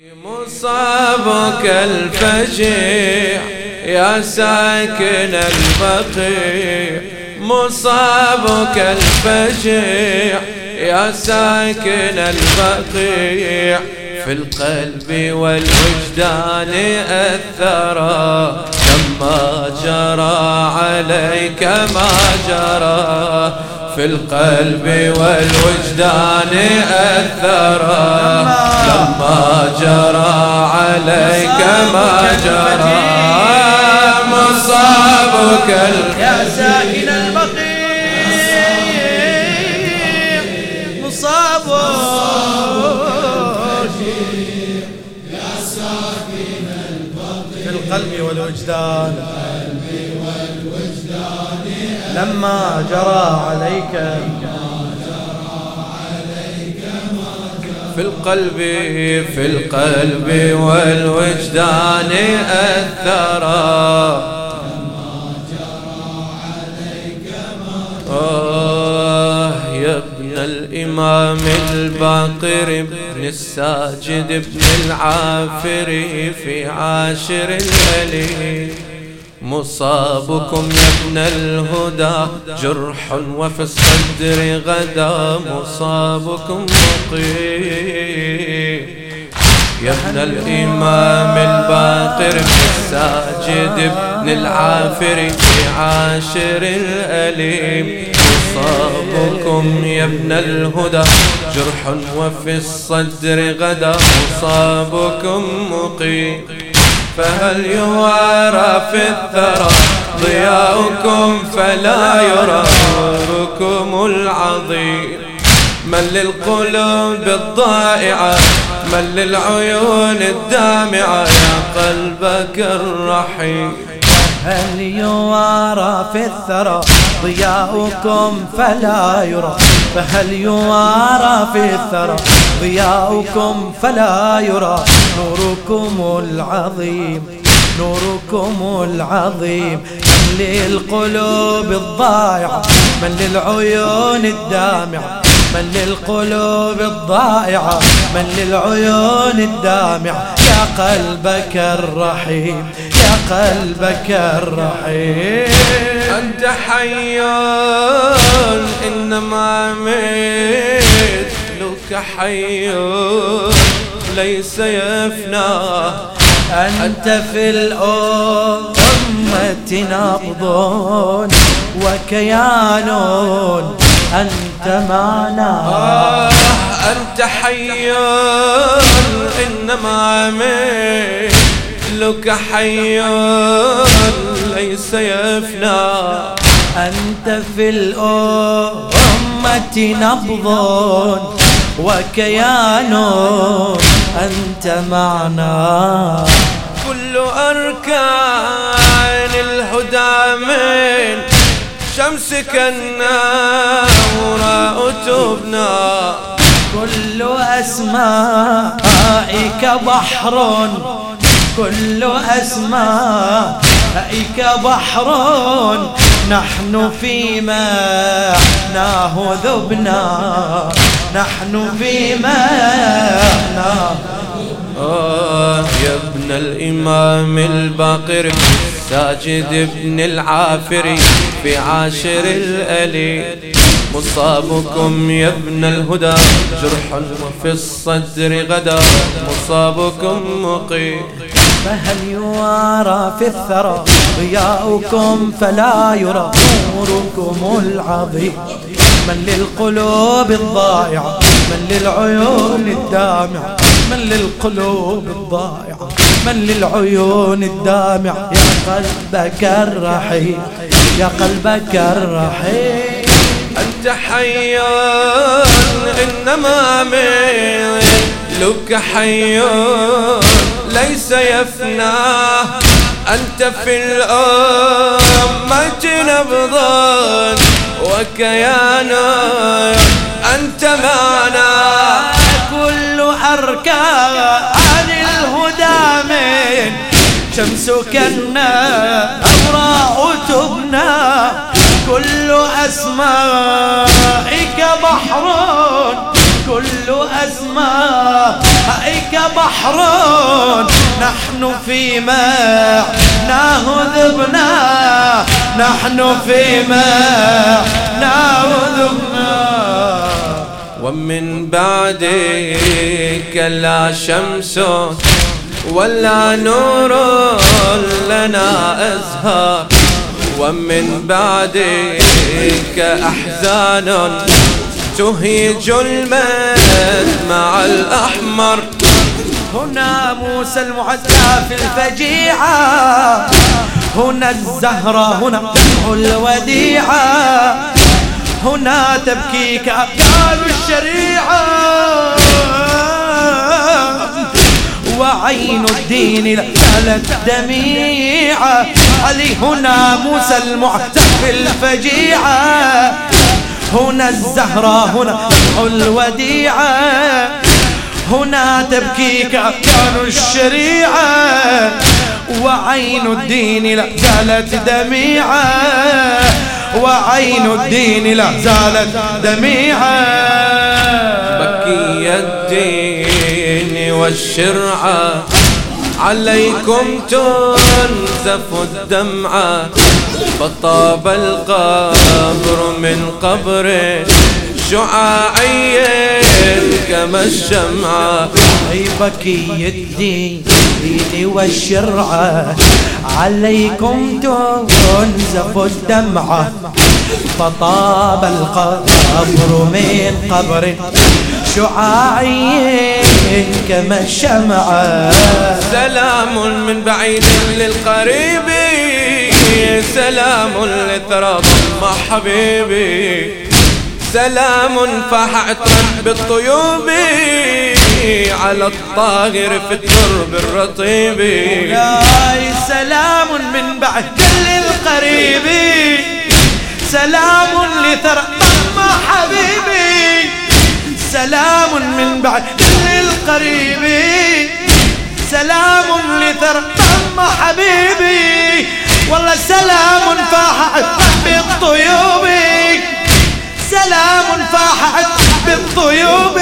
مصابك الفجيع يا ساكن البقيع. مصابك الفجيع يا ساكن البقيع. في القلب والوجدان أثرا لما جرى عليك ما جرى. في القلب والوجدان أثرا لما جرى عليك ما جرى مصابك يا ساكن البقيع مصابك. في القلب والوجدان لما جرى عليك في القلب في القلب والوجدان أثرا. آه يا ابن الإمام الباقر ابن الساجد ابن العافر في عاشر الليل. مصابكم يا ابن الهدى جرح وفي الصدر غدا. مصابكم مقيم يا ابن الإمام الباقر الساجد ابن العافر في عاشر الأليم. مصابكم يا ابن الهدى جرح وفي الصدر غدا. مصابكم مقيم فهل يوارى في الثرى؟ ضياؤكم فلا يرى نوركم العظيم. من للقلوب الضائعة من للعيون الدامعة يا قلبك الرحيم. هل يوارى في الثرى ضياؤكم فلا يرى. فهل يوارى في الثرى ضياؤكم فلا يرى. نوركم العظيم نوركم العظيم. من للقلوب الضائعة من للعيون الدامعة. من للقلوب الضائعة من للعيون الدامعة. يا قلبك الرحيم قلبك الرحيم. أنت حي إنما مثلك حي ليس يفنى. أنت في الأمة نبض وكيان. أنت معنا. آه أنت حي إنما مثلك حي ليس يفنى. أنت في الأمة نبض وكيان. أنت معنا. كل أركان الهدى من شمسك النور تبنى كل أسمائك بحر. كل أسمائك بحر نحن في معناه ذبنا. نحن في معناه آه يا ابن الإمام الباقر ساجد ابن العافري في عاشر الألي مصابكم يا ابن الهدى جرح وفي الصدر غدا. مصابكم مقيم. فهل يوارى في الثرى. ضياؤكم فلا يرى نوركم العظيم. من للقلوب الضائعة من للعيون الدامعة من للقلوب الضائعة من للعيون الدامعة يا قلبك الرحيم يا قلبك الرحيم. أنت حي إنما مثلك حي ليس يفنى أنت في الأمة نبضا وكيان أنت معنا. كل أركان الهدى من شمسك النوراء تبنى. كل أسمائك بحر. كل أسمائك بحر نحن في معناه ذبنا نحن في معناه ذبنا ومن بعدك لا شمس ولا نور لنا أزهار. ومن بعدك أحزان تهيج مع الأحمر. هنا موسى المعزى في الفجيعة هنا الزهرة هنا دمع الوديعة هنا تبكيك أبدال الشريعة وعين الدين لالت دميعة علي هنا موسى المعتق في الفجيعة هنا الزهرة هنا الوديعة هنا تبكيك أركان الشريعة وعين الدين لا زالت دميعة. وعين الدين لا زالت دميعة. بكي الدين والشرعة عليكم تنزف الدمعة. فطاب القبر من قبر شعاعي كما الشمعة. أي بكي الدين والشرعة. عليكم تنزف الدمعة. فطاب القبر من قبر. شعاعي كما الشمعة. سلام من بعيد للقريب. سلام لثرى ضم حبيبي. سلام عطرا بالطيوب على الطاهر في الترب الرطيب. يا سلام من بعد للقريب سلام لثرى ضم حبيبي. سلام من بعد للقريب سلام لثرى حبيبي. والله سلام فاحت بالطيوب. فاحت بالطيوب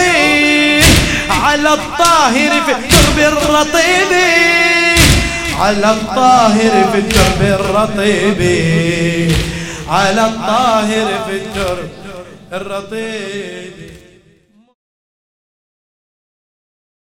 على الطاهر في الدرب الرطيب على الطاهر في الدرب الرطيب على الطاهر في الدرب الرطيب